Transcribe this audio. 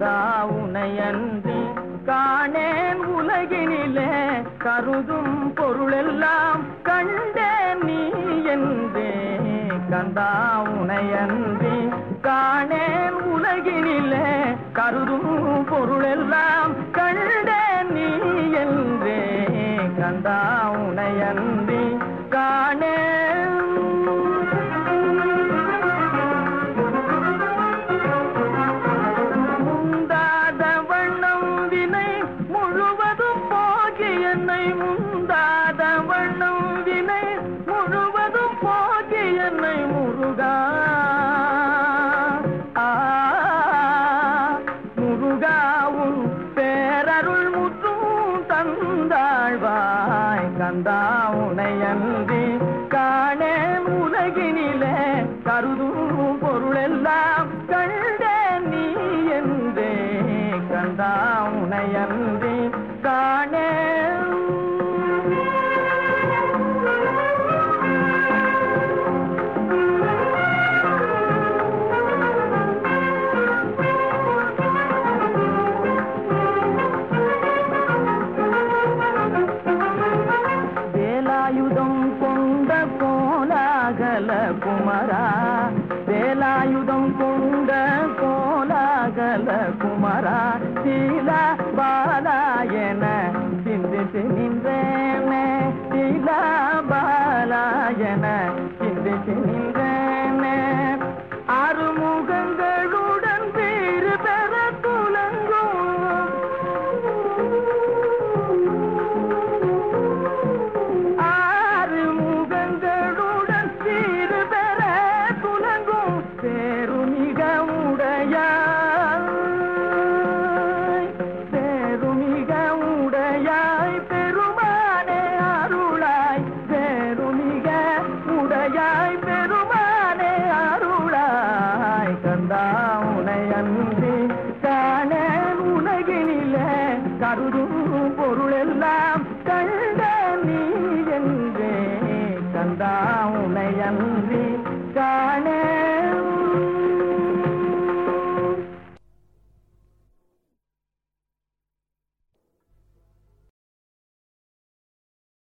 கந்தா உனையன்றி காணேன் உலகினிலே கருதும் பொருளெல்லாம் கண்டேன் நீ என்றே. கந்தா உனையன்றி காணேன் உலகினிலே கருதும் பொருளெல்லாம் கண்டேன் நீ என்றே. கந்தா உனையன்றி காணேன் முருகா. முருகாவும் பேரருள் முற்றும் தந்தாழ்வாய். கந்தா உனையன்றி காணே உலகினிலே கருதும் பொருளெல்லாம் கண்டே நீ என்றே. கந்தா உனையன்றி குமரா வேலாயுதம் கொண்ட கோலாகல குமரா சீலா பாலாயன சிந்தித்து நின்றேனே. சீலா பாலா என சிந்தித்து கந்தா உனையன்றி காண உலகினில கருது